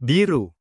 Biru.